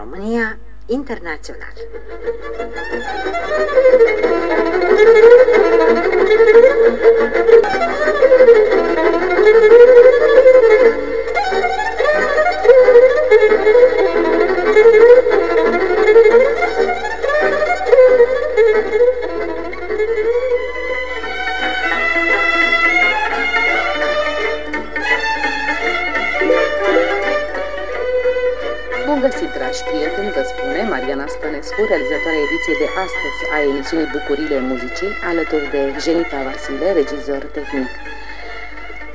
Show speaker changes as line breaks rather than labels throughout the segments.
România Internațional.
Bun găsit, dragi prieteni, vă spune Mariana Stănescu, realizatoarea ediției de astăzi a emisiunii Bucurile Muzicii, alături de Genita Vasile, regizor tehnic.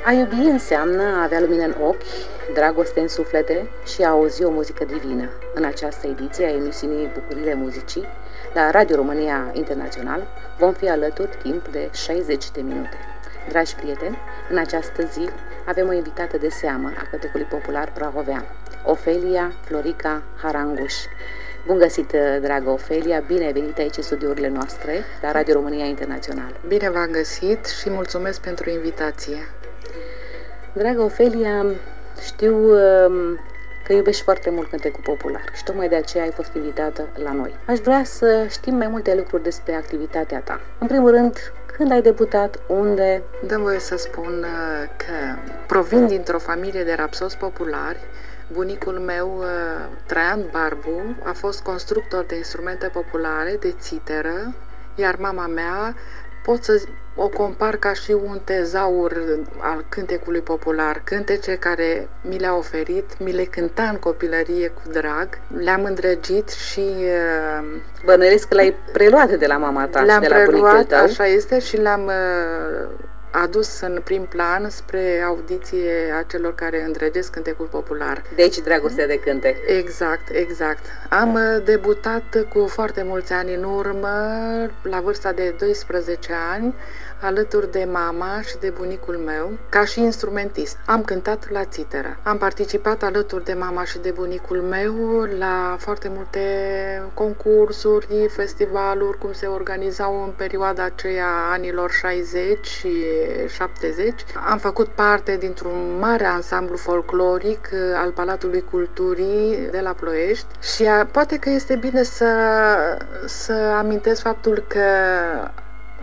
A iubi înseamnă a avea lumină în ochi, dragoste în suflete și a auzi o muzică divină. În această ediție a emisiunii Bucurile Muzicii, la Radio România Internațional, vom fi alături timp de 60 de minute. Dragi prieteni, în această zi avem o invitată de seamă a cântecului popular prahovean, Ofelia Florica Haranguș. Bun găsit, dragă Ofelia, bine ai venit aici în studiourile noastre la Radio România Internațional.
Bine v-am găsit și mulțumesc pentru invitație.
Dragă Ofelia, știu um, că iubești foarte mult cântecul popular și tocmai de aceea ai fost invitată la noi. Aș vrea să știm mai multe lucruri despre activitatea ta. În primul rând, când ai debutat, unde?
Dăm voie să spun uh, că provin dintr-o familie de rapsos populari. Bunicul meu, uh, Traian Barbu, a fost constructor de instrumente populare, de țiteră, iar mama mea, pot să o compar ca și un tezaur al cântecului popular, cântece care mi le-a oferit, mi le cânta în copilărie cu drag, le-am îndrăgit și... uh,
Bănuiesc că l-ai preluat de la mama ta
Le-am
și de la bunicul
preluat,
tău.
așa este, și le-am uh, adus în prim plan spre audiție a celor care îndrăgesc cântecul popular.
De aici dragostea de cântec.
Exact, exact. Am uh, debutat cu foarte mulți ani în urmă, la vârsta de 12 ani, alături de mama și de bunicul meu, ca și instrumentist. Am cântat la țiteră. Am participat alături de mama și de bunicul meu la foarte multe concursuri, festivaluri, cum se organizau în perioada aceea anilor 60 și 70. Am făcut parte dintr-un mare ansamblu folcloric uh, al Palatului Culturii de la Ploiești și a, poate că este bine să, să amintesc faptul că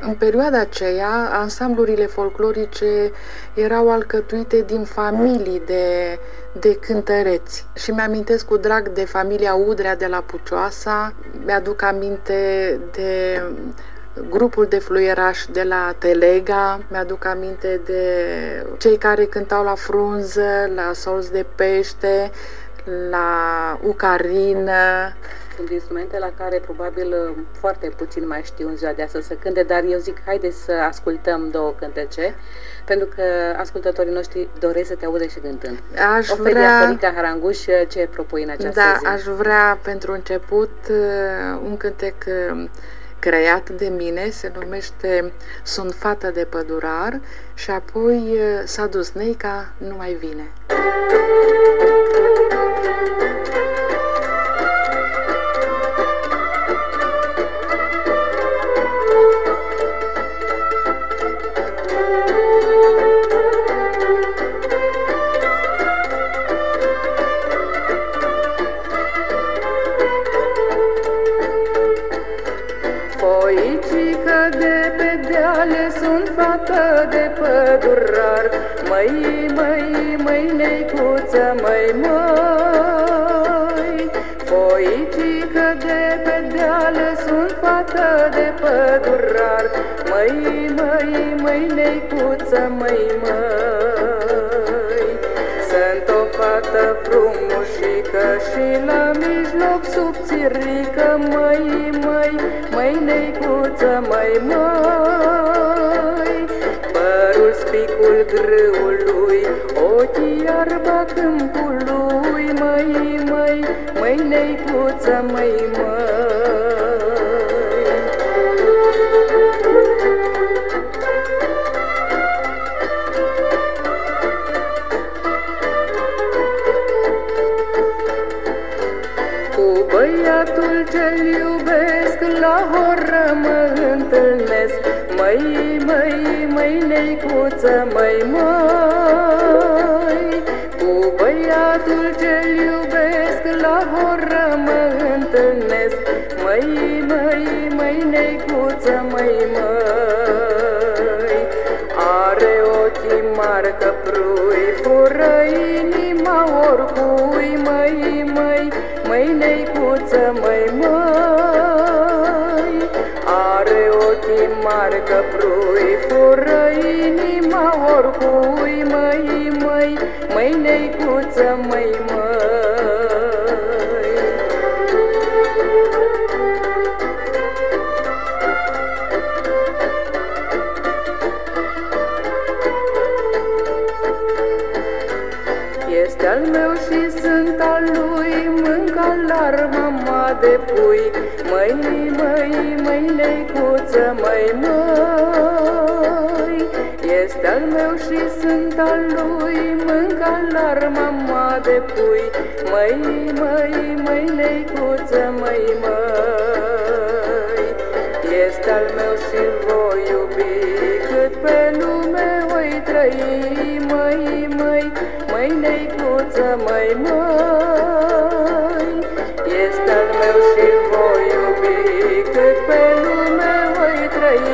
în perioada aceea, ansamblurile folclorice erau alcătuite din familii de, de cântăreți. Și mi-amintesc cu drag de familia Udrea de la Pucioasa, mi-aduc aminte de grupul de fluieraș de la Telega, mi-aduc aminte de cei care cântau la frunză, la solz de pește, la ucarină,
Sunt instrumente la care probabil foarte puțin mai știu în ziua de astăzi să cânte, dar eu zic, haide să ascultăm două cântece, pentru că ascultătorii noștri doresc să te audă și cântând.
Aș
Ofelia
vrea...
Florica Haranguș, ce propui în această
Da,
zi?
aș vrea pentru început uh, un cântec uh, creat de mine, se numește Sunt fată de pădurar și apoi uh, S-a dus Neica, nu mai vine.
Foicică Măi, măi, măi, neicuță, măi, măi Foicică de pe deale sunt fată de pădurar Măi, măi, măi, neicuță, măi, măi Sunt o fată frumușică și la mijloc subțirică. Măi, măi, măi, neicuță, măi, măi Părul spicul grâului, ochii iarba câmpului Măi, măi, măi, neicuță, măi, măi. Cu băiatul ce-l iubesc La horă mă întâlnesc
Măi, măi, măi, neicuță, măi, măi Cu băiatul ce-l iubesc la horă mă întâlnesc. Măi, măi, măi, neicuță, măi, măi Are ochii mari căprui, fură inima oricui. Măi, măi, măi, neicuță, măi, măi mari căprui, fură inima oricui Măi, măi, măi, neicuță, măi, măi Este al meu și sunt al lui, mânca lar mama de pui. Măi, măi, măi, neicuță, măi, măi. Este al meu și sunt al lui, mânca lar mama de pui. Măi, măi, măi, neicuță, măi, măi. Este al meu și voi iubi, cât pe lume voi trăi, măi, măi, măi, neicuță, măi, măi. Este al meu și voi iubi, cât pe lume voi trăi,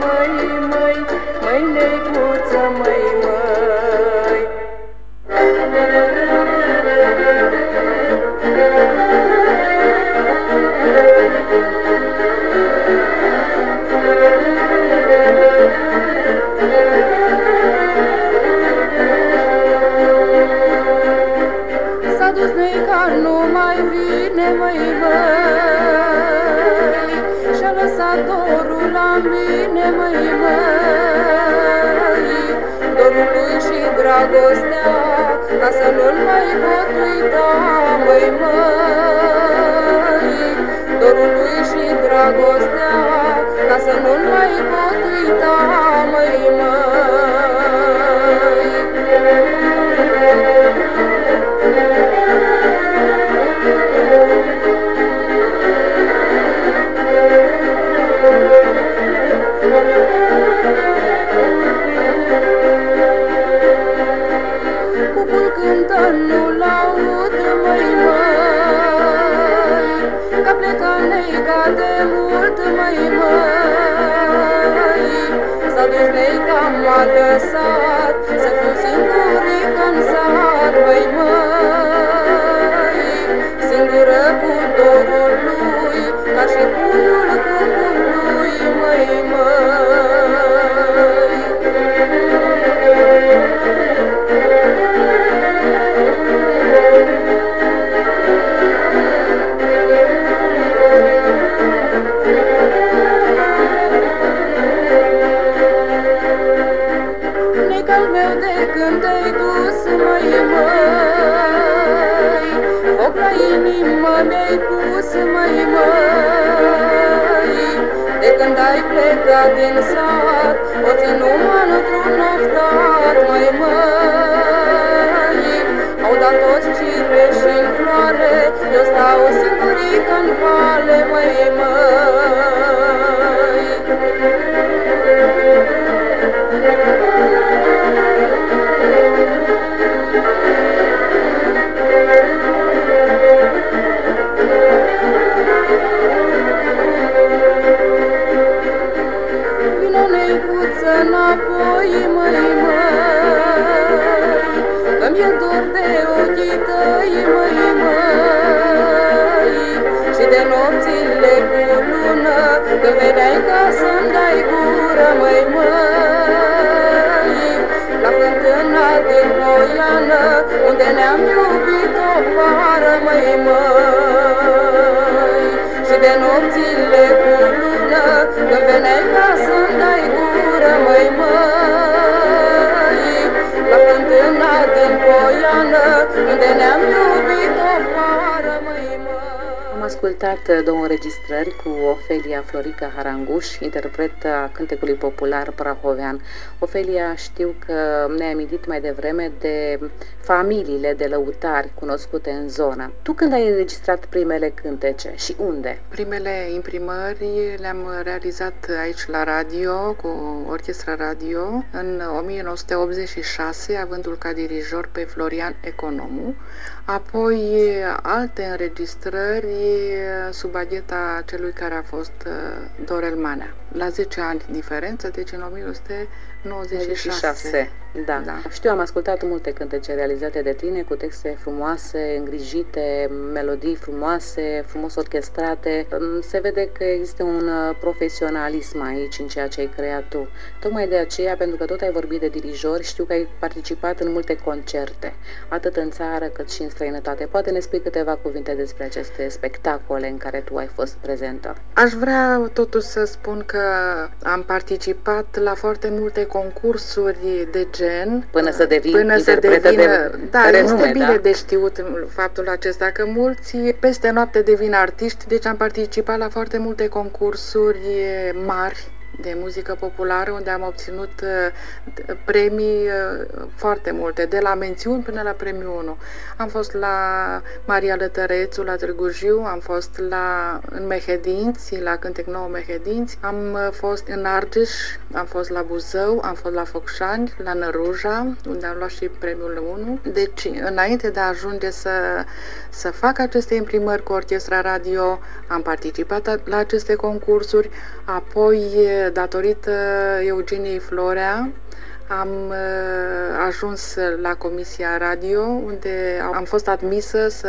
măi, măi, măi, neicuță, măi, măi.
S-a dus neica, nu mai vine, măi, măi Și-a lăsat dorul la mine, măi, măi. Dorul lui și dragostea Ca să nu-l mai pot uita, măi, măi. Dorul lui și dragostea Ca să nu-l mai pot uita, măi, măi mult, măi, măi S-a dus neica, m-a lăsat Să fiu singuric în sat, măi, măi Singură cu dorul lui Ca și puiul cucului, măi, măi mi-ai pus, măi, măi De când ai plecat din sat O țin numai într-un oftat, măi, măi Au dat toți cireși în floare Eu stau singurică în vale, măi, măi Vino neicuță înapoi, măi, măi Că mi-e dor de ochii tăi, măi, măi. Și de nopțile cu lună Că veneai ca să-mi dai gură, măi, măi. La fântâna din Poiană Unde ne-am iubit o vară, măi, măi. Și de nopțile cu lună Când veneai ca să-mi dai gură, măi, măi. La fântâna din Poiană Unde ne-am iubit o vară, măi, măi
ascultat uh, două înregistrări cu Ofelia Florica Haranguș, interpretă a cântecului popular prahovean. Ofelia, știu că ne-ai amintit mai devreme de familiile de lăutari cunoscute în zonă. Tu când ai înregistrat primele cântece și unde?
Primele imprimări le-am realizat aici la radio, cu orchestra radio, în 1986, avându-l ca dirijor pe Florian Economu. Apoi alte înregistrări sub agheta celui care a fost uh, Dorel Manea. La 10 ani diferență, deci în 1996. 96.
Da. da. Știu, am ascultat multe cântece realizate de tine cu texte frumoase, îngrijite, melodii frumoase, frumos orchestrate. Se vede că există un uh, profesionalism aici în ceea ce ai creat tu. Tocmai de aceea, pentru că tot ai vorbit de dirijori, știu că ai participat în multe concerte, atât în țară cât și în străinătate. Poate ne spui câteva cuvinte despre aceste spectacole în care tu ai fost prezentă.
Aș vrea totuși să spun că am participat la foarte multe concursuri de gen.
Până să devii până să devină, de
Da,
renume,
este bine da? de știut faptul acesta, că mulți peste noapte devin artiști, deci am participat la foarte multe concursuri mari de muzică populară, unde am obținut uh, premii uh, foarte multe, de la mențiuni până la premiul 1. Am fost la Maria Lătărețu, la Târgu Jiu, am fost la, în Mehedinți, la Cântec Nou Mehedinți, am uh, fost în Argeș, am fost la Buzău, am fost la Focșani, la Năruja, unde am luat și premiul 1. Deci, înainte de a ajunge să, să fac aceste imprimări cu orchestra radio, am participat la aceste concursuri, apoi datorită Eugeniei Florea, am uh, ajuns la Comisia Radio, unde am fost admisă să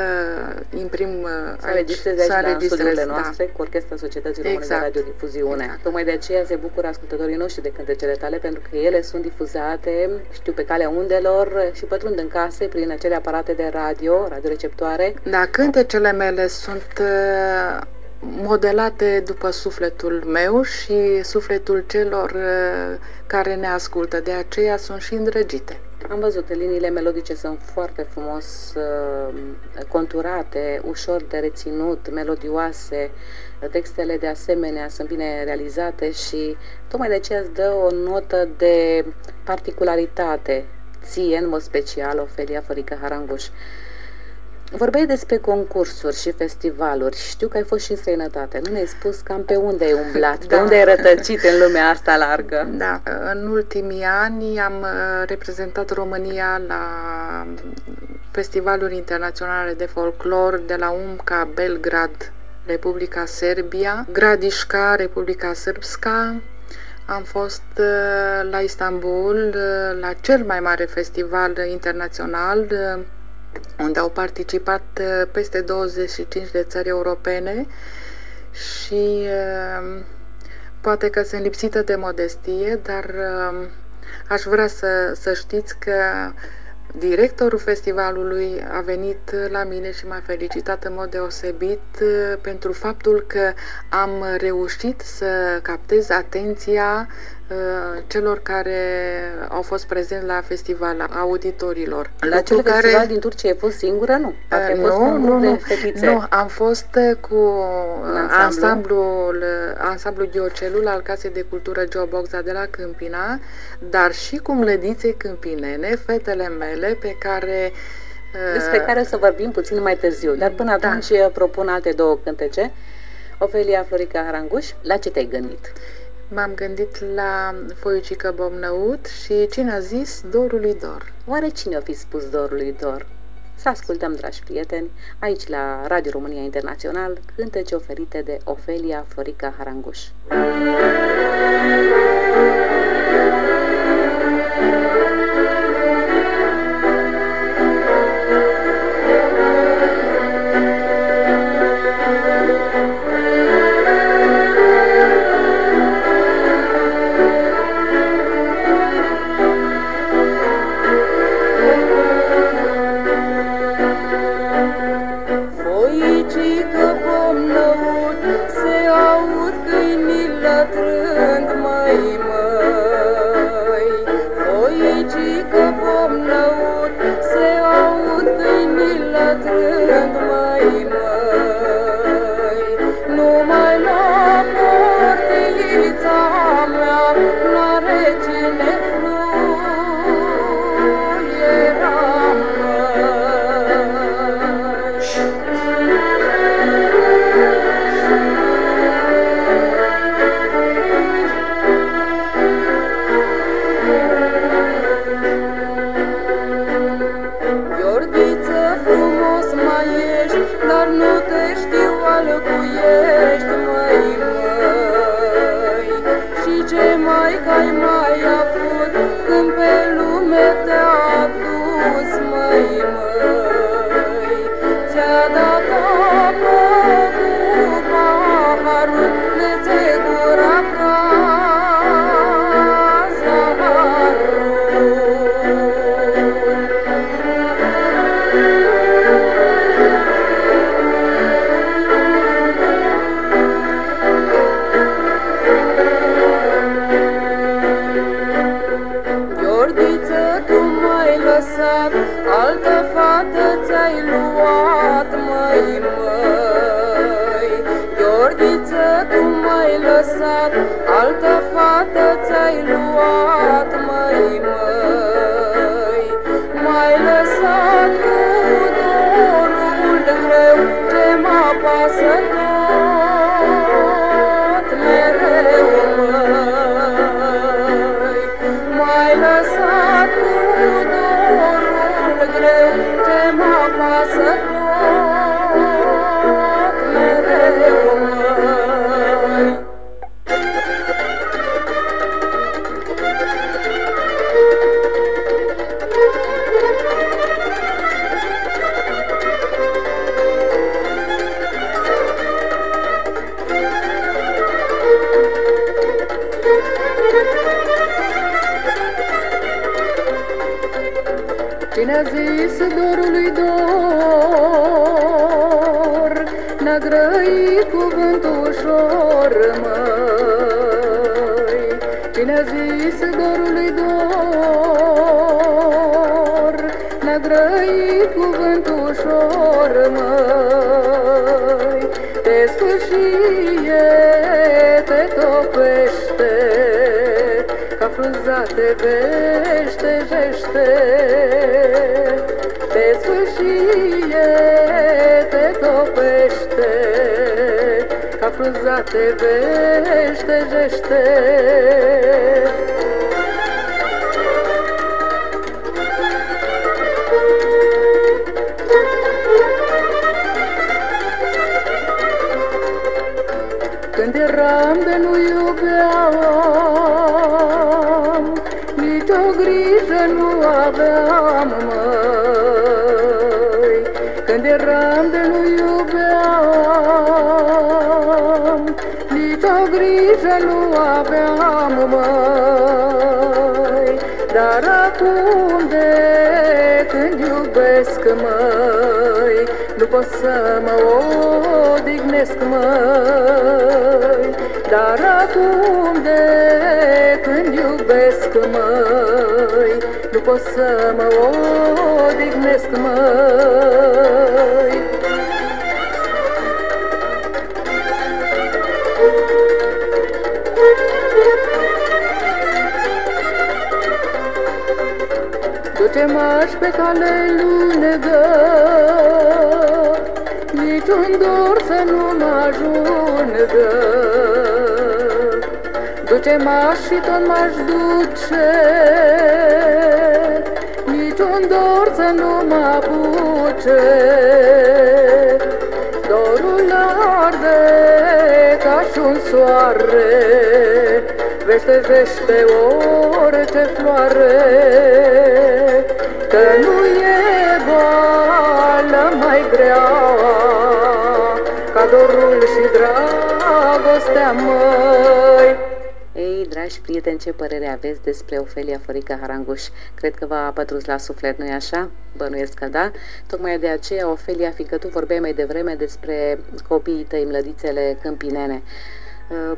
imprim uh,
să înregistrez aici la studiile da. noastre cu Orchestra Societății Române exact. de Radiodifuziune. Exact. Tocmai de aceea se bucură ascultătorii noștri de cântecele tale, pentru că ele sunt difuzate, știu, pe calea undelor și pătrund în case prin acele aparate de radio, radioreceptoare.
Da, cântecele mele sunt uh, modelate după sufletul meu și sufletul celor uh, care ne ascultă. De aceea sunt și îndrăgite.
Am văzut, liniile melodice sunt foarte frumos uh, conturate, ușor de reținut, melodioase, textele de asemenea sunt bine realizate și tocmai de aceea îți dă o notă de particularitate ție, în mod special, Ofelia Fărică Haranguș. Vorbeai despre concursuri și festivaluri. Știu că ai fost și în străinătate. Nu ne-ai spus cam pe unde ai umblat, da. pe unde ai rătăcit în lumea asta largă.
Da. În ultimii ani am uh, reprezentat România la festivaluri internaționale de folclor de la UMCA, Belgrad, Republica Serbia, Gradișca, Republica Sârbska, am fost uh, la Istanbul, uh, la cel mai mare festival internațional unde au participat uh, peste 25 de țări europene și uh, poate că sunt lipsită de modestie, dar uh, aș vrea să, să știți că Directorul festivalului a venit la mine și m-a felicitat în mod deosebit pentru faptul că am reușit să captez atenția Uh, celor care au fost prezenți la festival, auditorilor.
La acel care... festival din Turcia ai fost singură, nu?
Uh, nu, fost nu, nu, nu, am fost uh, cu ansamblul, ansamblul Ghiocelul al Casei de Cultură Geoboxa de la Câmpina, dar și cu mlădițe câmpinene, fetele mele pe care
despre care o să vorbim puțin mai târziu, dar până da. atunci propun alte două cântece. Ofelia Florica Haranguș, la ce te-ai gândit?
M-am gândit la Foiucică Bomnăut și cine a zis Dorului Dor.
Oare cine a fi spus Dorului Dor? Să ascultăm, dragi prieteni, aici la Radio România Internațional, cântece oferite de Ofelia Florica Haranguș.
ce a zis dorului dor, N-a grăit cuvântul ușor, măi. Cine a zis dorului dor, N-a grăit cuvântul ușor, măi. Te sfârșie, te topește, ca frunza te veștejește. Te veștejește. Nu pot să mă odihnesc, măi. Dar acum de când iubesc, măi, Nu pot să mă odihnesc, măi. Duce-mă-și pe cale lungă, Niciun dor să nu mă ajungă. Duce-mă și tot m-aș duce, Niciun dor să nu mă apuce. Dorul arde ca și un soare, Veștejește orice floare, Că nu e dragostea, măi
Ei, dragi prieteni, ce părere aveți despre Ofelia Fărică Haranguș? Cred că v-a pătrus la suflet, nu-i așa? Bănuiesc că da. Tocmai de aceea, Ofelia, fiindcă tu vorbeai mai devreme despre copiii tăi, mlădițele câmpinene, uh,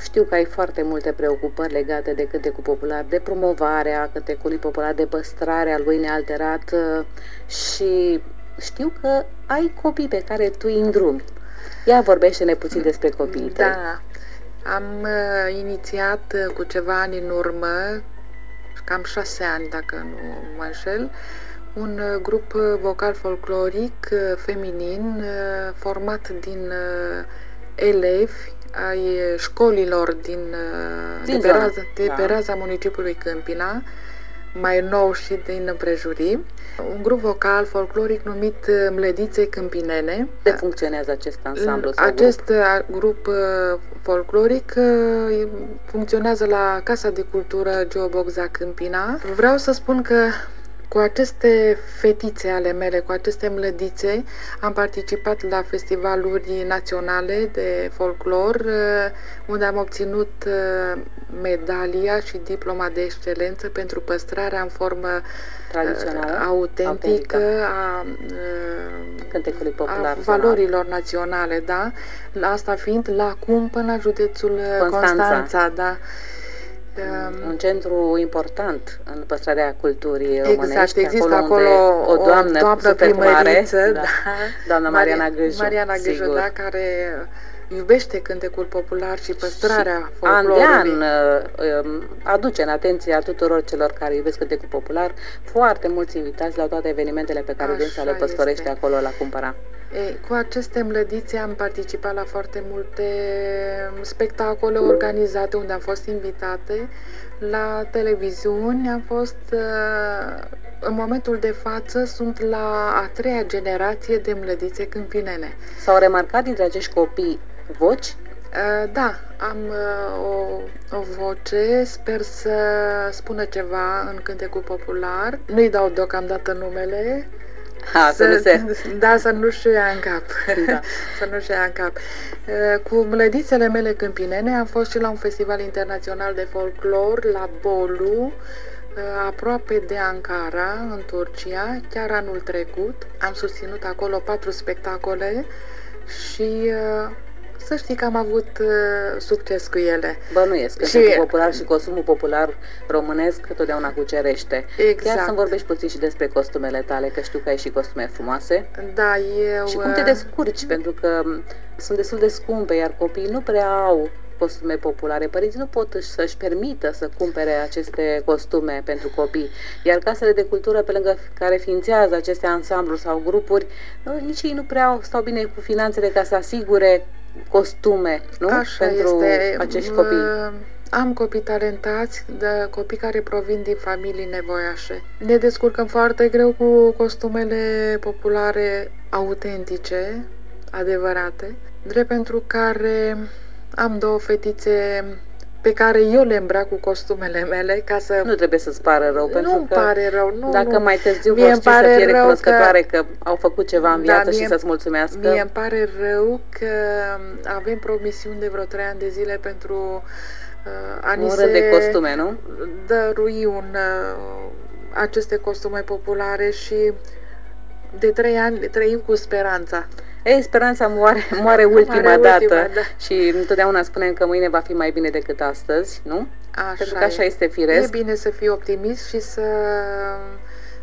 știu că ai foarte multe preocupări legate de cântecul popular, de promovarea cântecului popular, de păstrarea lui nealterat uh, și știu că ai copii pe care tu îi îndrumi. Ia vorbește-ne puțin despre copiii tăi.
Da, am uh, inițiat uh, cu ceva ani în urmă, cam șase ani dacă nu mă înșel, un uh, grup uh, vocal folcloric uh, feminin uh, format din uh, elevi ai școlilor din, uh,
Din
de, pe
zonă,
raza, de
da.
pe raza municipiului Câmpina, mai nou și din împrejurim, un grup vocal folcloric numit Mlădițe Câmpinene.
De funcționează acest ansamblu sau
Acest
grup?
grup folcloric funcționează la Casa de Cultură Geobogza Câmpina. Vreau să spun că cu aceste fetițe ale mele, cu aceste mlădițe, am participat la festivaluri naționale de folclor, uh, unde am obținut uh, medalia și diploma de excelență pentru păstrarea în formă
Tradițională,
uh, autentică a,
cântecului popular,
a valorilor naționale, da? Asta fiind la Cumpă, la județul Constanța, Constanța da.
Um, un centru important în păstrarea culturii
exact,
românești.
există acolo, acolo o doamnă, o doamnă primăriță, mare, da, da,
doamna Mariana Gâju.
Mariana Gâju, da, care iubește cântecul popular și păstrarea și
folclorului. An de an uh, um, aduce în atenția tuturor celor care iubesc cântecul popular foarte mulți invitați la toate evenimentele pe care dânsa le păstorește este. acolo la cumpăra.
Ei, cu aceste mlădițe am participat la foarte multe spectacole organizate unde am fost invitate la televiziuni, am fost uh, în momentul de față sunt la a treia generație de mlădițe câmpinene.
S-au remarcat dintre acești copii voci?
Uh, da, am uh, o, o voce, sper să spună ceva în cântecul popular. Nu-i dau deocamdată numele,
Ha, să, să nu se...
Da, să nu-și ia în cap. Da. să nu-și ia în cap. Cu mlădițele mele câmpinene am fost și la un festival internațional de folclor la Bolu, aproape de Ankara, în Turcia, chiar anul trecut. Am susținut acolo patru spectacole și să știi că am avut uh, succes cu ele.
Bănuiesc că și... popular și costumul popular românesc totdeauna cucerește.
Exact.
Chiar să vorbești puțin și despre costumele tale, că știu că ai și costume frumoase.
Da, eu...
Și cum te uh, descurci, pentru că sunt destul de scumpe, iar copiii nu prea au costume populare. Părinții nu pot să-și permită să cumpere aceste costume pentru copii. Iar casele de cultură pe lângă care ființează aceste ansambluri sau grupuri, nici ei nu prea stau bine cu finanțele ca să asigure costume, nu?
Așa
Pentru
este.
acești copii.
Am copii talentați, de copii care provin din familii nevoiașe. Ne descurcăm foarte greu cu costumele populare autentice, adevărate, drept pentru care am două fetițe pe care eu le îmbrac cu costumele mele ca să...
Nu trebuie să-ți pară rău, pentru
nu
că
pare rău, nu,
dacă
nu.
mai târziu vor ști să fie recunoscătoare că... că au făcut ceva în da, viață da, și să-ți mulțumească.
Mie îmi pare rău că avem promisiuni de vreo trei ani de zile pentru uh, a ni se
de costume, nu?
dărui un, uh, aceste costume populare și de trei ani trăim cu speranța.
Ei, speranța moare, moare ultima moare dată ultima, da. și întotdeauna spunem că mâine va fi mai bine decât astăzi, nu?
Așa
Pentru că așa e. este firesc.
E bine să fii optimist și să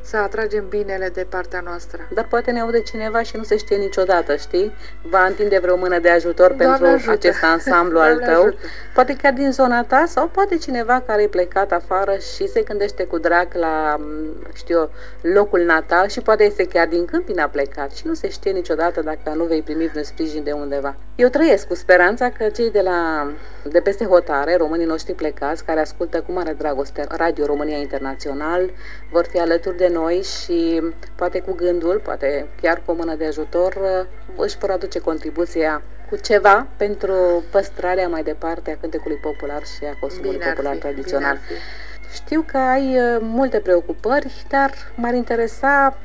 să atragem binele de partea noastră.
Dar poate ne aude cineva și nu se știe niciodată, știi? Va întinde vreo mână de ajutor Doamne pentru ajută. acest ansamblu al tău. Ajută. Poate chiar din zona ta sau poate cineva care e plecat afară și se gândește cu drag la, știu eu, locul natal și poate este chiar din Câmpina plecat și nu se știe niciodată dacă nu vei primi vreun sprijin de undeva. Eu trăiesc cu speranța că cei de la de peste hotare, românii noștri plecați, care ascultă cu mare dragoste Radio România Internațional, vor fi alături de noi și poate cu gândul, poate chiar cu o mână de ajutor, își vor aduce contribuția cu ceva pentru păstrarea mai departe a cântecului popular și a costumului popular
fi,
tradițional. Știu că ai uh, multe preocupări, dar m-ar interesa,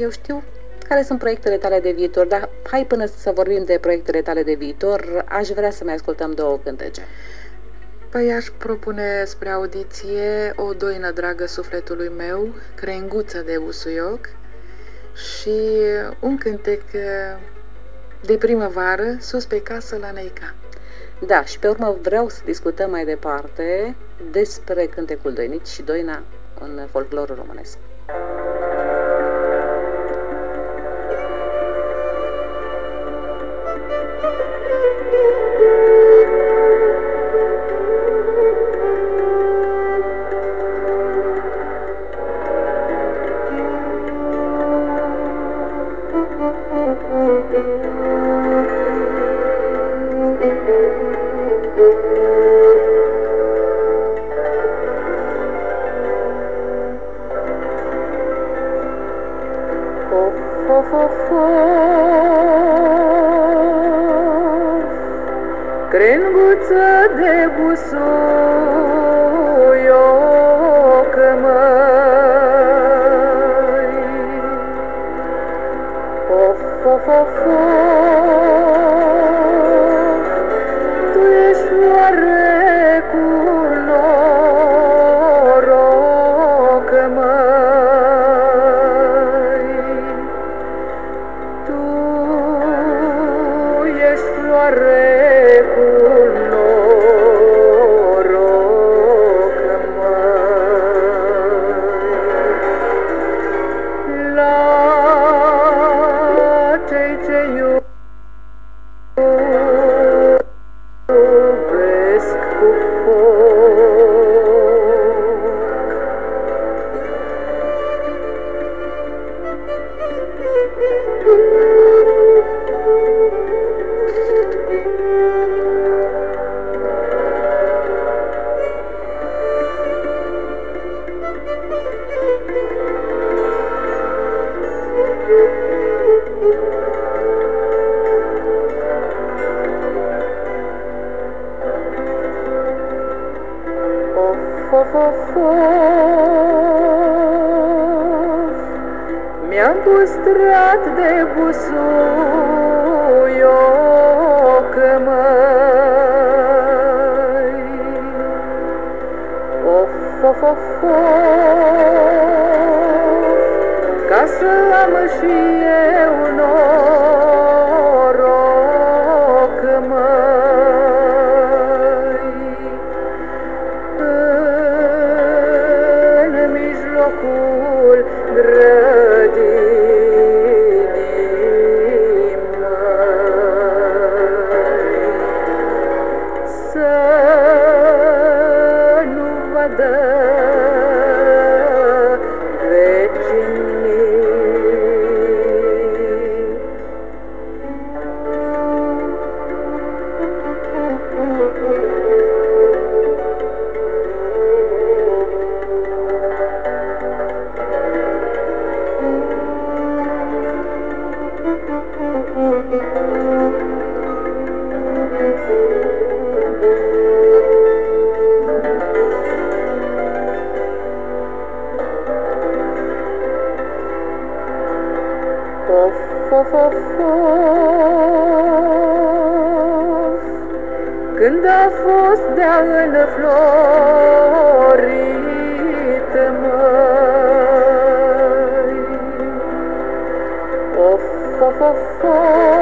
eu știu, care sunt proiectele tale de viitor, dar hai până să vorbim de proiectele tale de viitor, aș vrea să mai ascultăm două cântece.
Păi aș propune spre audiție o doină dragă sufletului meu, Crenguță de Usuioc și un cântec de primăvară, sus pe casă la Neica.
Da, și pe urmă vreau să discutăm mai departe despre cântecul Doinit și Doina în folclorul românesc.
măi of, Când a fost de-a înflorit, măi, of, of, of, of.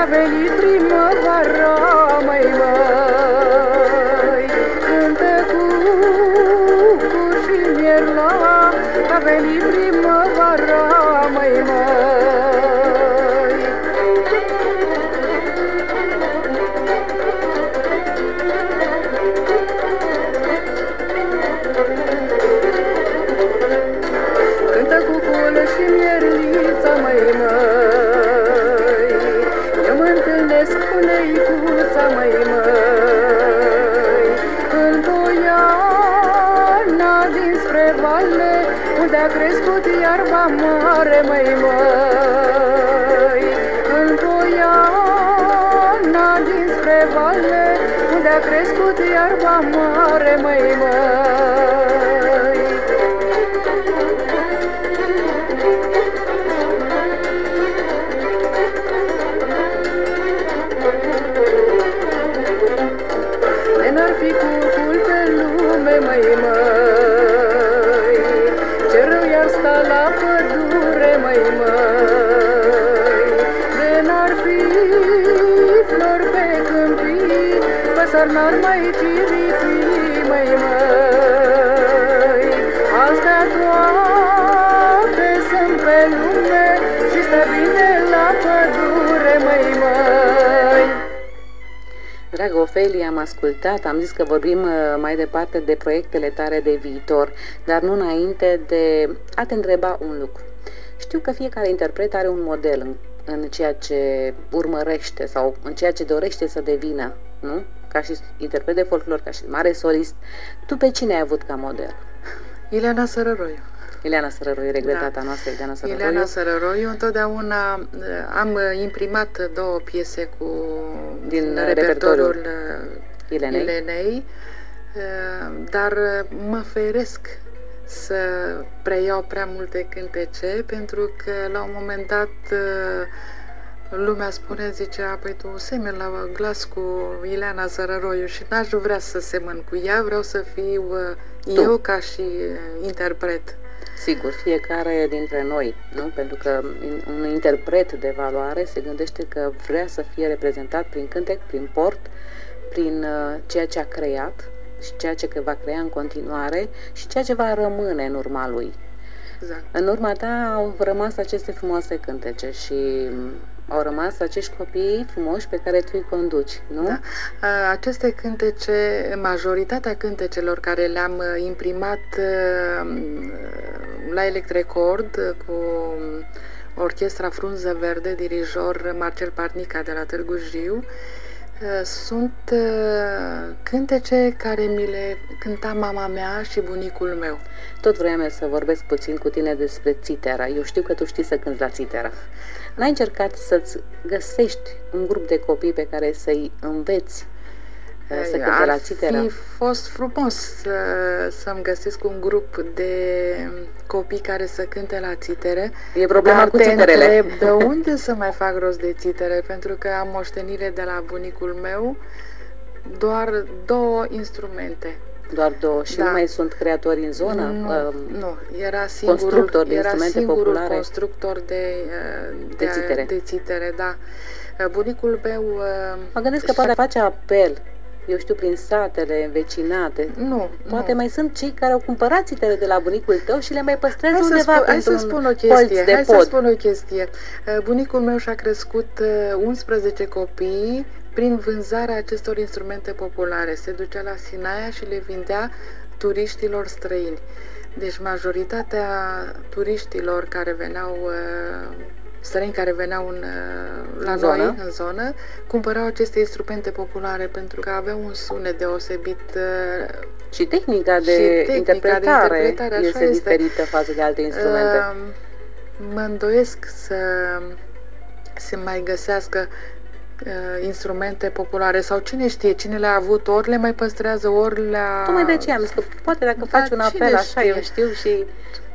cabelo e
prima. Ofelia, am ascultat, am zis că vorbim uh, mai departe de proiectele tare de viitor, dar nu înainte de a te întreba un lucru. Știu că fiecare interpret are un model în, în ceea ce urmărește sau în ceea ce dorește să devină, nu? Ca și interpret de folclor, ca și mare solist. Tu pe cine ai avut ca model?
Ileana Sărăroiu.
Ileana Sărăroiu, regretata da. noastră, Ileana Sărăroiu.
Ileana Sărăroiu, întotdeauna uh, am imprimat două piese cu
din repertoriul
Ilenei, Ilenei uh, dar mă feresc să preiau prea multe cântece, pentru că la un moment dat uh, lumea spune, zicea, păi tu semeni la glas cu Ileana Zărăroiu și n-aș vrea să semăn cu ea, vreau să fiu uh, eu ca și interpret.
Sigur, fiecare dintre noi, nu? pentru că un interpret de valoare se gândește că vrea să fie reprezentat prin cântec, prin port, prin uh, ceea ce a creat și ceea ce va crea în continuare și ceea ce va rămâne în urma lui.
Exact.
În urma ta au rămas aceste frumoase cântece și au rămas acești copii frumoși pe care tu îi conduci, nu? Da.
Aceste cântece, majoritatea cântecelor care le-am uh, imprimat uh, la Electrecord cu Orchestra Frunză Verde, dirijor Marcel Parnica de la Târgu Jiu, Uh, sunt uh, cântece care mi le cânta mama mea și bunicul meu.
Tot vreau să vorbesc puțin cu tine despre țitera. Eu știu că tu știi să cânti la țitera. N-ai încercat să-ți găsești un grup de copii pe care să-i înveți să cânte la țitera?
Ar fi fost frumos să, să-mi găsesc un grup de copii care să cânte la țitere.
E problema cu țiterele.
Întreb, de unde să mai fac rost de țitere? Pentru că am moștenire de la bunicul meu doar două instrumente.
Doar două. Și da. nu mai sunt creatori în zonă?
Nu, uh, nu. era singurul, constructor de era singurul populare. constructor de, de, de, țitere. de țitere. Da. Bunicul meu...
Mă gândesc că poate face apel eu știu, prin satele învecinate.
Nu.
Poate
nu.
mai sunt cei care au cumpărat țitele de la bunicul tău și le mai păstrează
hai
undeva
spun,
pentru
hai să spun o chestie, de hai pod. să spun o chestie. Uh, bunicul meu și-a crescut 11 uh, copii prin vânzarea acestor instrumente populare. Se ducea la Sinaia și le vindea turiștilor străini. Deci majoritatea turiștilor care veneau uh, străini care veneau în, uh, la în noi, zonă. în zonă, cumpărau aceste instrumente populare pentru că aveau un sunet deosebit. Uh,
și tehnica de, și tehnica interpretare, de interpretare este, este diferită față de alte instrumente. Uh,
mă îndoiesc să se mai găsească uh, instrumente populare sau cine știe, cine le-a avut, ori le mai păstrează, ori le-a...
Tocmai de ce am zis că poate dacă da, faci un apel așa, știe? eu știu, și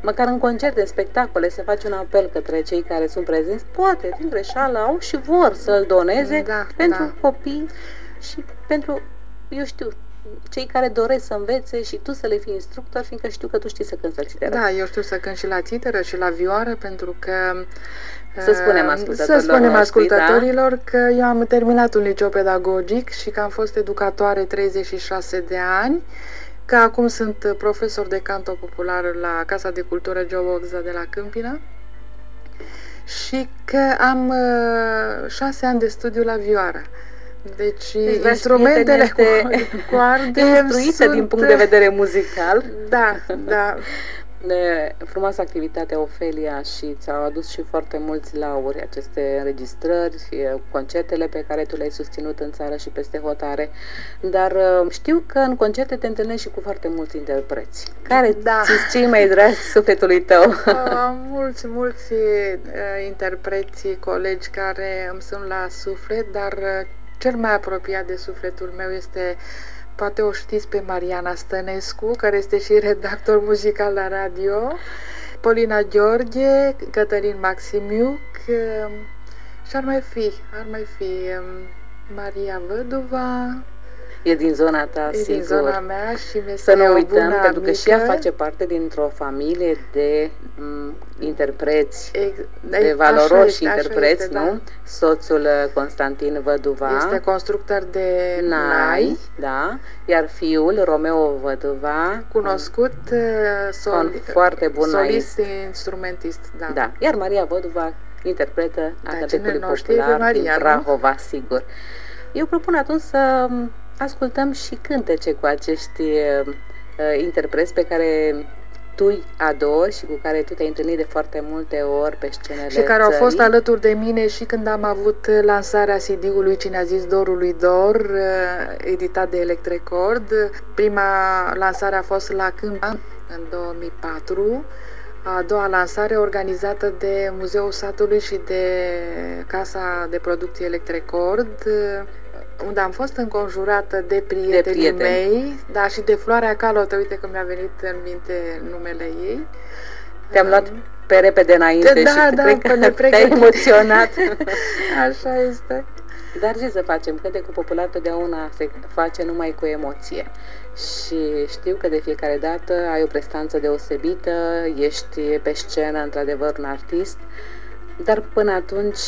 măcar în concerte, în spectacole, să faci un apel către cei care sunt prezenți, poate, din greșeală, au și vor să-l doneze
da,
pentru
da.
copii și pentru, eu știu, cei care doresc să învețe și tu să le fii instructor, fiindcă știu că tu știi să cânti la țiteră.
Da, eu știu să cânt și la țiteră și la vioară, pentru că...
Să spunem ascultătorilor,
să spunem ascultătorilor da? că eu am terminat un liceu pedagogic și că am fost educatoare 36 de ani că acum sunt profesor de canto popular la Casa de Cultură Geoboxa de la Câmpina și că am uh, șase ani de studiu la vioară. Deci, deci instrumentele
este cu, cu ardem sunt... din punct de vedere muzical.
Da, da.
de frumoasă activitate Ofelia și ți-au adus și foarte mulți lauri aceste înregistrări, concertele pe care tu le-ai susținut în țară și peste hotare, dar uh, știu că în concerte te întâlnești și cu foarte mulți interpreți. Care da. ți cei mai dragi sufletului tău?
Uh, mulți, mulți uh, interpreți, colegi care îmi sunt la suflet, dar uh, cel mai apropiat de sufletul meu este Poate o știți pe Mariana Stănescu, care este și redactor muzical la radio, Polina Gheorghe, Cătălin Maximiuc um, și ar mai fi, ar mai fi um, Maria Văduva,
E din zona ta,
e
sigur.
din zona mea și mi
Să nu
o
uităm,
bună
pentru că și ea
amică.
face parte dintr-o familie de m, interpreți,
Ex-
de
așa
valoroși
este, așa
interpreți,
este,
nu?
Da.
Soțul uh, Constantin Văduva.
Este constructor de
Nai,
nai,
da, iar fiul, Romeo Văduva,
cunoscut uh, sol,
Con- foarte bun
solist, instrumentist, da.
Da, iar Maria Văduva interpretă a
Da,
cântecului
cine nu știe pe
popular din
Maria, nu?
Prahova, sigur. Eu propun atunci să m, ascultăm și cântece cu acești uh, uh, interpreți pe care tu îi adori și cu care tu te-ai întâlnit de foarte multe ori pe scenele
și care au
țării.
fost alături de mine și când am avut uh, lansarea CD-ului Cine a zis Dorului Dor, uh, editat de Electrecord. Prima lansare a fost la Câmpa în 2004, a doua lansare organizată de Muzeul Satului și de Casa de Producție Electrecord, uh, unde am fost înconjurată de prietenii
prieteni.
mei, da, și de Floarea Calotă, uite că mi-a venit în minte numele ei.
Te-am luat pe repede înainte
Da,
și
da,
cred
că
că
ne
te-ai
pregătim.
emoționat.
Așa este.
Dar ce să facem? Cântecul popular totdeauna se face numai cu emoție. Și știu că de fiecare dată ai o prestanță deosebită, ești pe scenă, într-adevăr, un artist. Dar până atunci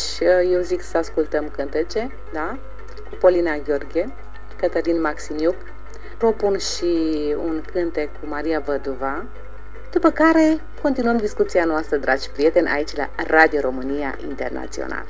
eu zic să ascultăm cântece, da? Cu Polina Gheorghe, Cătălin Maximiuc. Propun și un cântec cu Maria Văduva, după care continuăm discuția noastră, dragi prieteni, aici la Radio România Internațional.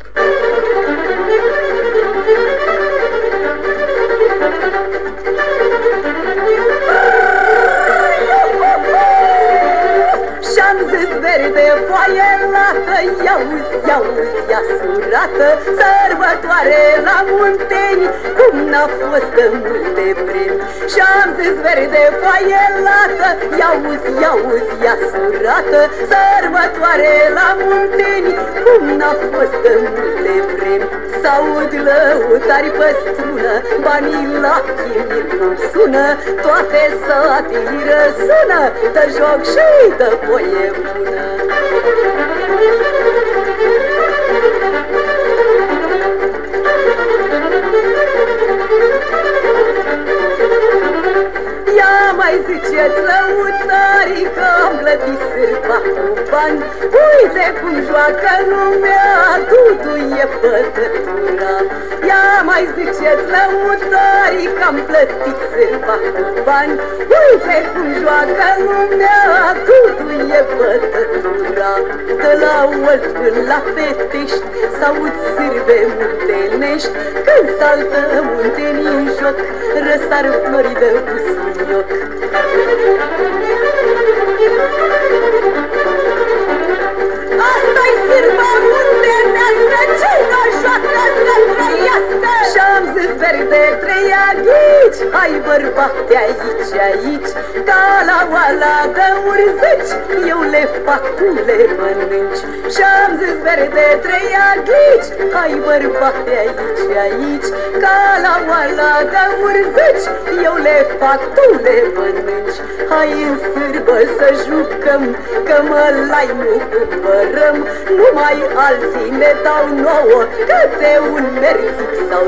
Și-am zis verde foaie lată. Iauzi, iauzi, ia surată. Sărbătoare la munteni Cum n-a fost de multe vremi Și-am zis verde foaie lată. Iauzi, iauzi, ia surată. Sărbătoare la munteni Cum n-a fost de multe vremi S-aud lăutari pe strună Banii la chimir cum sună. Toate satele răsună Dă joc și dă voie bună Ia mai ziceți lăutarii că am plătit sârba cu bani. Uite cum joacă lumea, duduie pătătura. Ia mai ziceți lăutarii că am plătit sârba cu bani. Uite cum joacă lumea, duduie pătătura. De la olt până la fetești S-aud sârbe muntenești. Când saltă muntenii în joc Răsar flori de busuioc Asta-i sârba muntenească Cine o joacă să trăiască Și-am zis verde treia ghici Hai bărbate aici, aici. Ca la oala de urzici Eu le fac, tu le mănânci. Și-am zis verde treia ghici Hai bărbate aici, aici. Ca la oala de urzici Eu le fac, tu le mănânci. Hai în sârbă să jucăm Că mălai nu cumpărăm. Numai alții ne dau nouă Câte un mertic sau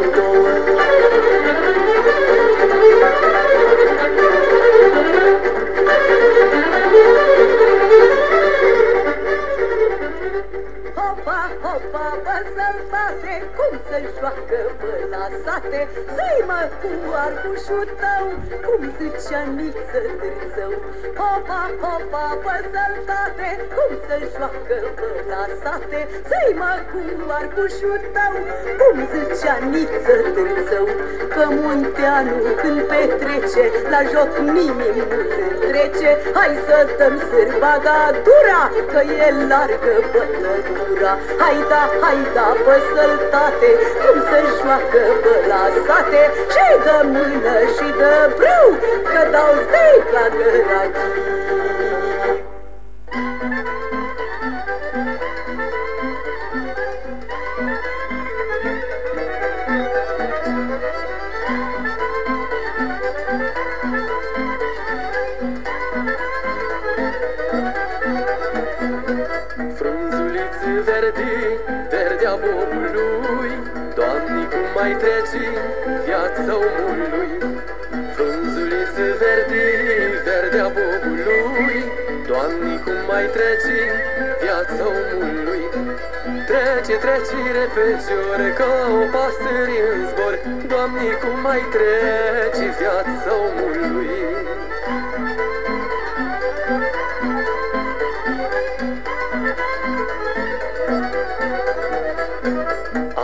Hopa, hopa, bă sălbate, cum să joacă pe la sate? Să-i mă cu arcușul tău, cum zicea Niță Târțău? Hopa, hopa, bă sălbate, cum să joacă pe la sate? Să-i mă cu arcușul tău, cum zicea Niță Târțău? Că munteanu când petrece, la joc nimic nu întrece Hai să dăm sârba da dura, că e largă bătătura Hai da, hai da, pe săltate, cum să joacă pe la sate. Și dă mână și dă brâu, că dau stec la gărachii
bobului. Doamne, cum mai trece viața omului? Trece, trece repede ca o pasăre în zbor. Doamne, cum mai trece viața omului?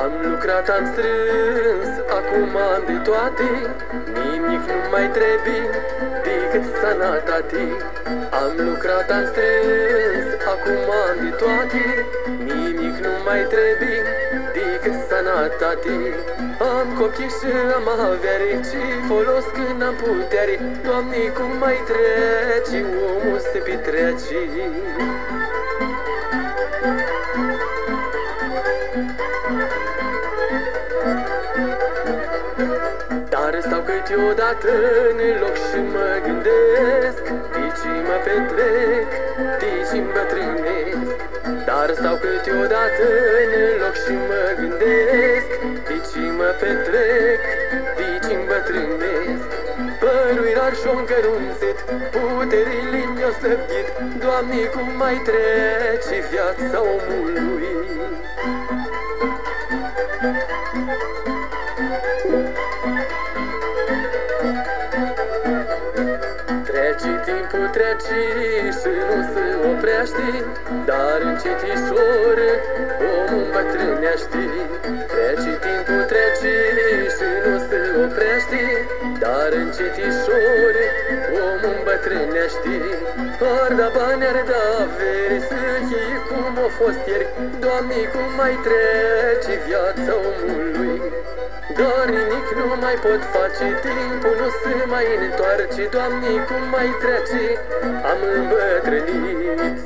Am lucrat, am strâns, acum am de toate. Nimic nu mai trebuie decât sănătate. Am lucrat, am strâns, acum am de toate. Nimic nu mai trebuie decât sănătate. Am copii și am avere Ce folos când am putere. Doamne, cum mai trece omul se petrece câteodată în loc și mă gândesc Tici mă petrec, tici îmbătrânesc Dar stau câteodată în loc și mă gândesc Tici mă petrec, tici îmbătrânesc Părui rar și-o încărunțit, puterile mi-o slăbit Doamne, cum mai trece viața omului se oprește Dar încetișor omul îmbătrânește Trece timpul, trece și nu se oprește Dar încetișor omul îmbătrânește. Ar da bani, ar da avere Să fie cum a fost ieri. Doamne, cum mai trece viața omului? Dar nimic nu mai pot face, timpul nu se mai întoarce. Doamne, cum mai trece, am îmbătrânit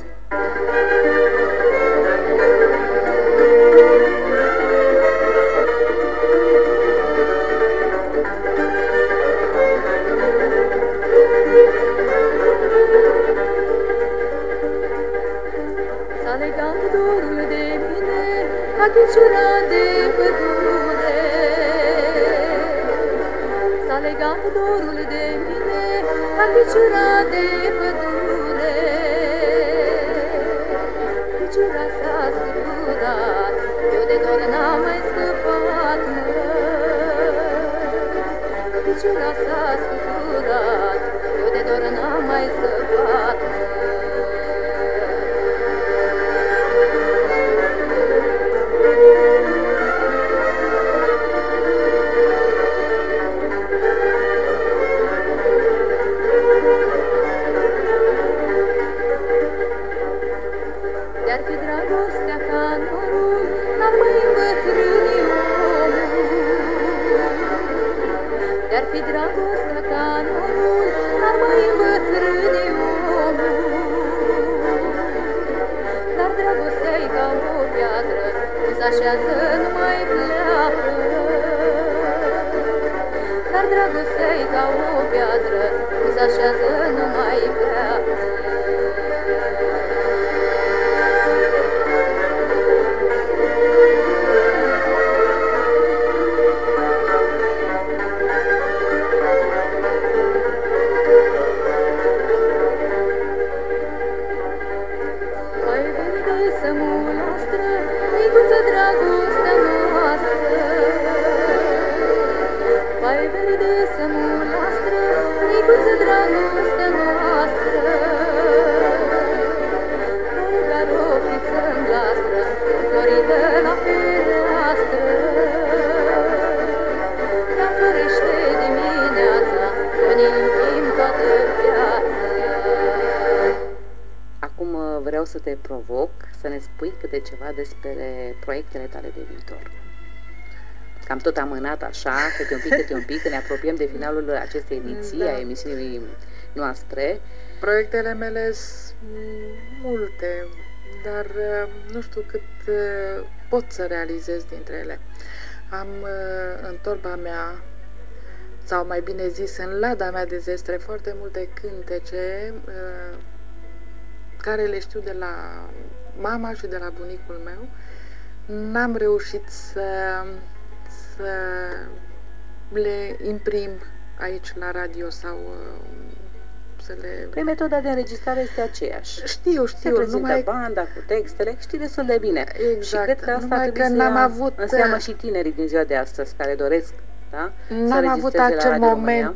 Mai verde sămul noastră, micuță dragostea noastră. Ca o garofiță în glastră, florită la fereastră. Ea florește dimineața, noi ne iubim toată viața.
Acum uh, vreau să te provoc să ne spui câte ceva despre proiectele tale de viitor. Cam tot amânat așa, câte un pic, câte un pic, că ne apropiem de finalul acestei ediții
Da.
a emisiunii noastre.
Proiectele mele sunt multe, dar uh, nu știu cât uh, pot să realizez dintre ele. Am uh, în torba mea, sau mai bine zis, în lada mea de zestre, foarte multe cântece uh, care le știu de la mama și de la bunicul meu. N-am reușit să, să le imprim aici la radio sau uh, să le...
Păi metoda de înregistrare este aceeași.
Știu,
Se
știu,
prezintă
numai
banda cu textele, știi destul de bine.
Exact,
Și cred că asta
numai
trebuie
că
să
n-am
ia
avut,
în seamă
uh,
și tinerii din ziua de astăzi care doresc da? să
N-am avut
înregistreze la
acel
Radio România.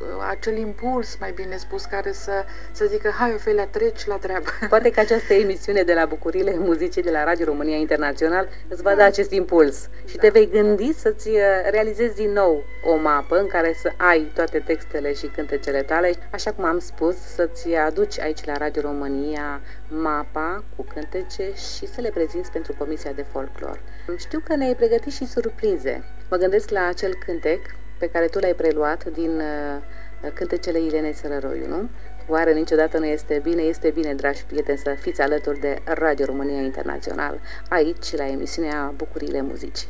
Moment, uh, acel impuls, mai bine spus, care să, să zică, hai Ofelia, treci la treabă.
Poate că această emisiune de la Bucurile Muzicii de la Radio România Internațional îți va da acest impuls și te vei gândi să-ți uh, realizezi din nou o mapă în care să ai toate textele și cântecele tale. Așa cum am spus, să-ți aduci aici la Radio România mapa cu cântece și să le prezinți pentru Comisia de Folclor. Știu că ne-ai pregătit și surprize. Mă gândesc la acel cântec pe care tu l-ai preluat din uh, cântecele Ilenei Sărăroiu, nu? Oare niciodată nu este bine? Este bine, dragi prieteni, să fiți alături de Radio România Internațional, aici, la emisiunea Bucurile Muzicii.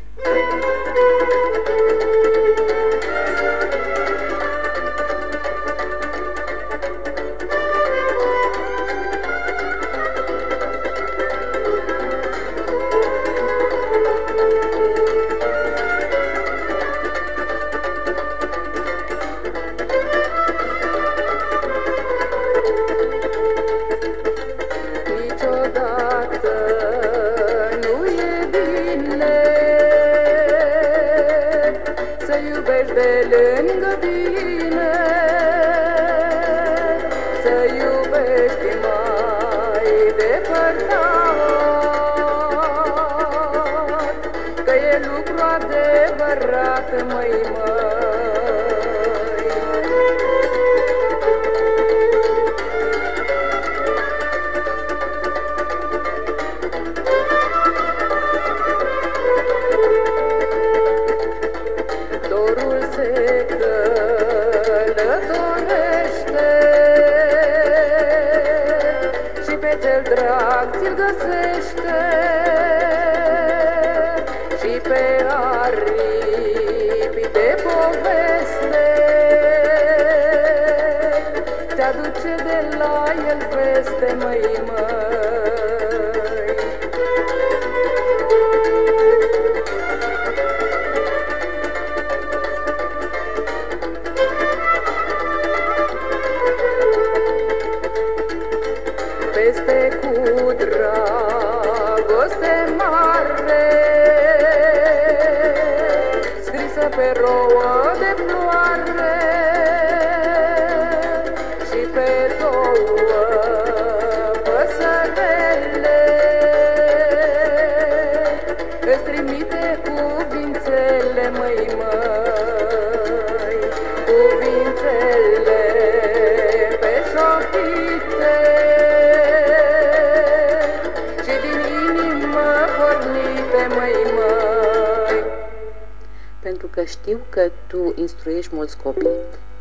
Că
știu că tu instruiești mulți copii.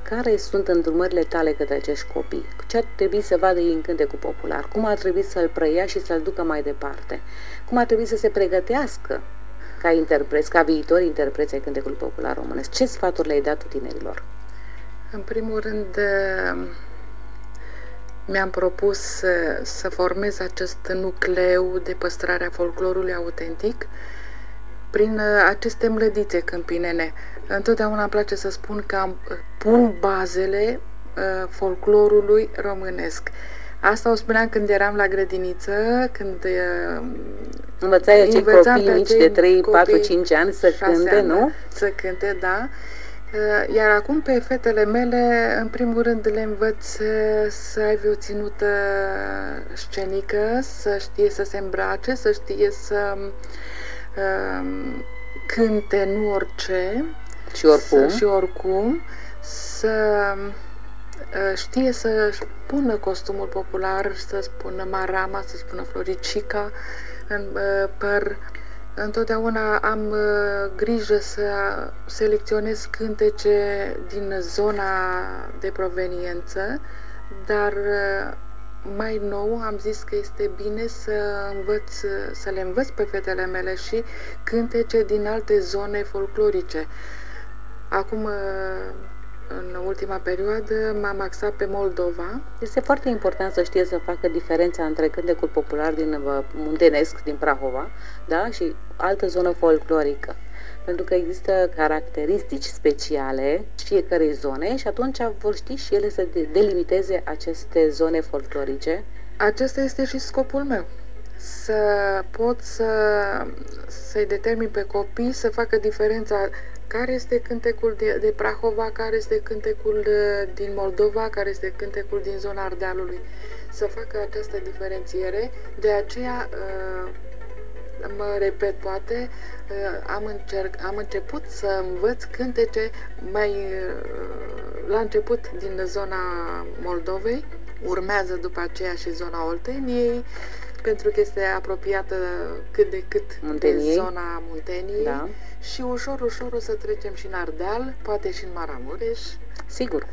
Care sunt îndrumările tale către acești copii? Ce ar trebui să vadă ei în cântecul popular? Cum ar trebui să-l preia și să-l ducă mai departe? Cum ar trebui să se pregătească ca interpreți, ca viitori interpreți ai cântecului popular românesc? Ce sfaturi le-ai dat tu tinerilor?
În primul rând, uh, mi-am propus să, să formez acest nucleu de păstrare a folclorului autentic prin uh, aceste mlădițe câmpinene. Întotdeauna îmi place să spun că am, uh, pun bazele uh, folclorului românesc. Asta o spuneam când eram la grădiniță, când uh,
Învățai acei
învățam
copii
pe
mici
acei
de 3,
copii
4, 5 ani să
șase
cânte,
ani,
nu?
Să cânte, da. Uh, Iar acum pe fetele mele, în primul rând le învăț uh, să aibă o ținută scenică, să știe să se îmbrace, să știe să um, cânte nu orice,
Și oricum.
să, și oricum, să uh, știe să-și pună costumul popular, să spună marama, să spună floricica în uh, păr. Întotdeauna am uh, grijă să selecționez cântece din zona de proveniență, dar uh, mai nou am zis că este bine să învăț, să le învăț pe fetele mele și cântece din alte zone folclorice. Acum, uh, în ultima perioadă, m-am axat pe Moldova.
Este foarte important să știe să facă diferența între cântecul popular din uh, Muntenesc, din Prahova, da, și altă zonă folclorică. Pentru că există caracteristici speciale fiecarei zone și atunci vor ști și ele să delimiteze aceste zone folclorice.
Acesta este și scopul meu să pot să, să-i determin pe copii să facă diferența care este cântecul de, de Prahova, care este cântecul uh, din Moldova, care este cântecul din zona Ardealului. Să facă această diferențiere, de aceea uh, mă repet poate, uh, am, încerc, am început să învăț cântece mai la început din zona Moldovei, urmează după aceea și zona Olteniei, pentru că este apropiată cât de cât Munteniei. de zona Munteniei da. Și ușor, ușor o să trecem și în Ardeal, poate și în Maramureș.
Sigur,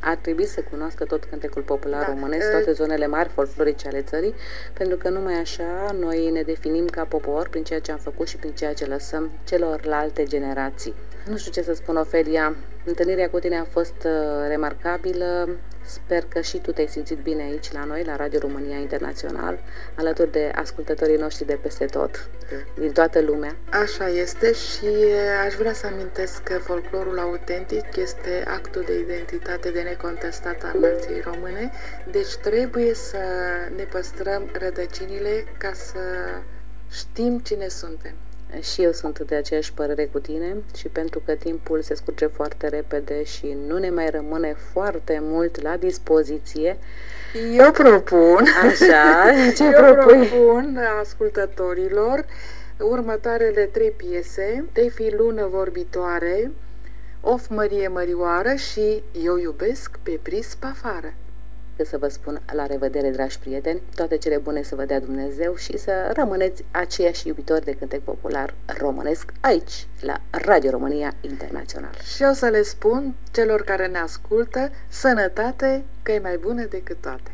ar trebui să cunoască tot cântecul popular da. românesc, toate zonele mari folclorice ale țării, pentru că numai așa noi ne definim ca popor prin ceea ce am făcut și prin ceea ce lăsăm celorlalte generații. Nu știu ce să spun, Ofelia, întâlnirea cu tine a fost uh, remarcabilă, Sper că și tu te-ai simțit bine aici la noi, la Radio România Internațional, alături de ascultătorii noștri de peste tot, din toată lumea.
Așa este și aș vrea să amintesc că folclorul autentic este actul de identitate de necontestat al nației române, deci trebuie să ne păstrăm rădăcinile ca să știm cine suntem.
Și eu sunt de aceeași părere cu tine și pentru că timpul se scurge foarte repede și nu ne mai rămâne foarte mult la dispoziție,
eu propun,
așa, ce
eu propui? propun ascultătorilor următoarele trei piese, Te fi lună vorbitoare, Of Mărie Mărioară și Eu iubesc pe prispa afară
să vă spun la revedere, dragi prieteni, toate cele bune să vă dea Dumnezeu și să rămâneți aceiași iubitori de cântec popular românesc aici, la Radio România Internațional.
Și o să le spun celor care ne ascultă, sănătate, că e mai bună decât toate.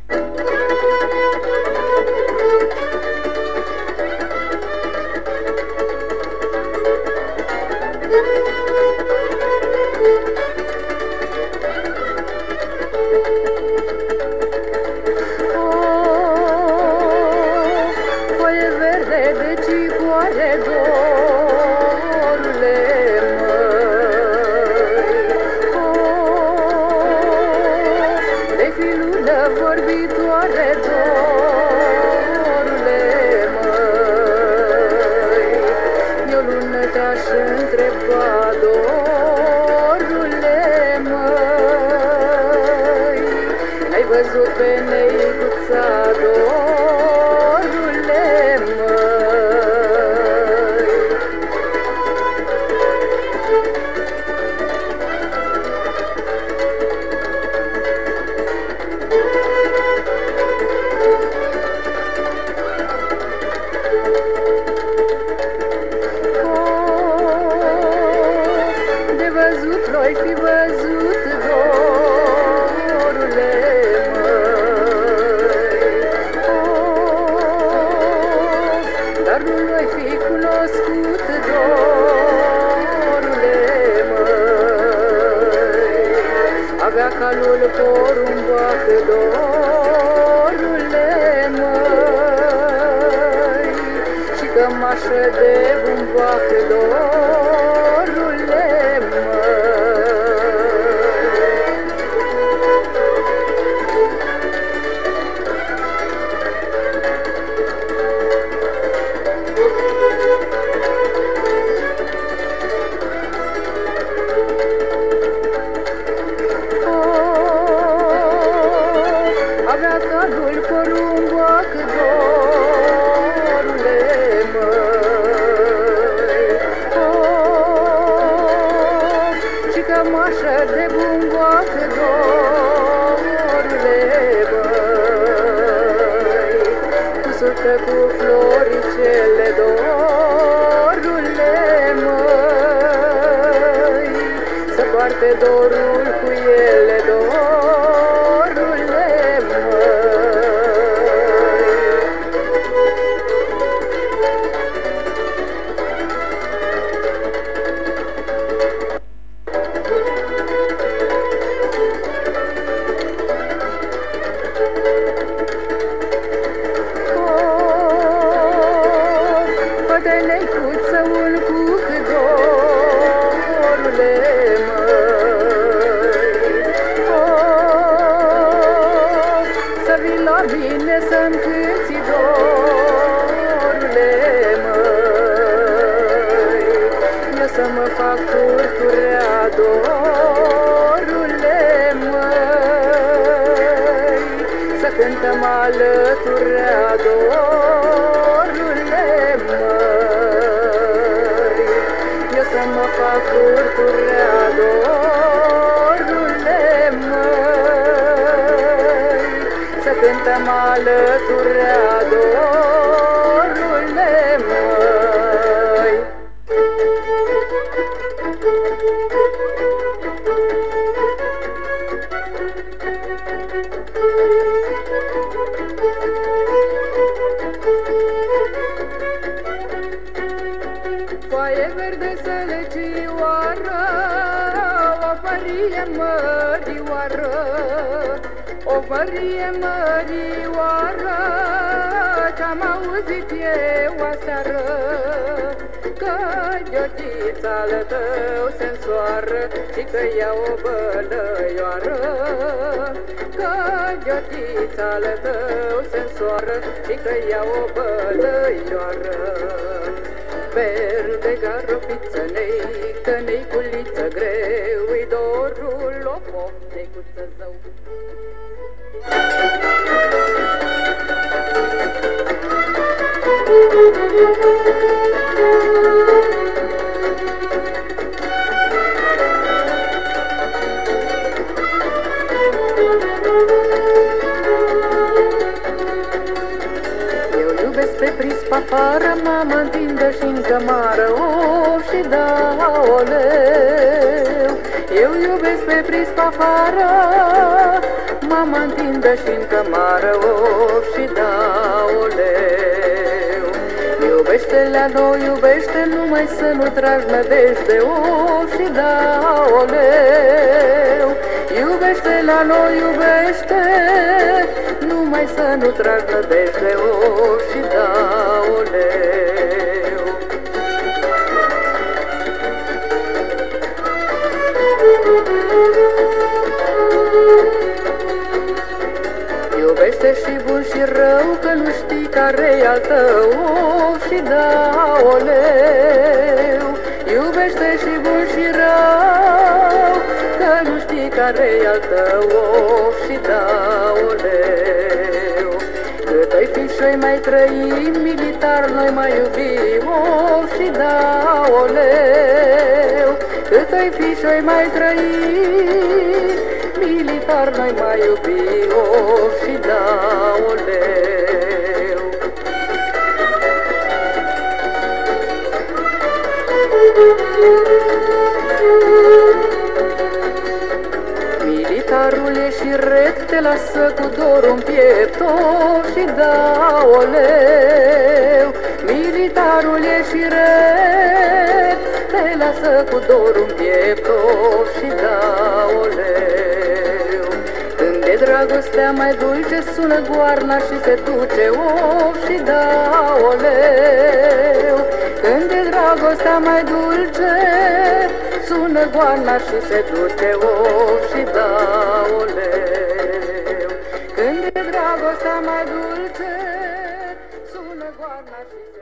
să mă fac
turturea dorule măi. Să cântăm alăturea dorule măi. Eu să mă fac turturea dorule măi. Să cântăm alăturea tău se însoară Și că ia o bălăioară, Că Gheorghița ale tău se însoară Și că ia o bălăioară. Verde garofiță, neică, neiculiță greu, Îi dorul o poftecuță zău. Afară, mama întindă și în cămară, o, și da, oleu. Iubește-le noi, iubește numai să nu tragi nădejde, o, și da, oleu. Iubește la noi, iubește, numai să nu tragi nădejde, o, și da, oleu. Și bun și rău, că nu știi care-i al tău, o, și da, oleu. Iubește și bun și rău, că nu știi care-i al tău, o, și da, oleu. Cât ai fi și mai trăi, militar noi mai iubim, o, și da, oleu. Cât ai fi și mai trăi, militar noi mai iubim, o, și da, oleu. Militarul e și ret, te lasă cu dorul în piept, o, și da, oleu. Militarul e și ret, te lasă cu dorul în piept, o, și da, oleu. Când e dragostea mai dulce, sună goarna și se duce, o, și da, oleu. Când e dragostea mai dulce, sună goarna și se duce, o, și da, oleu. Când e dragostea mai dulce, sună goarna și se duce.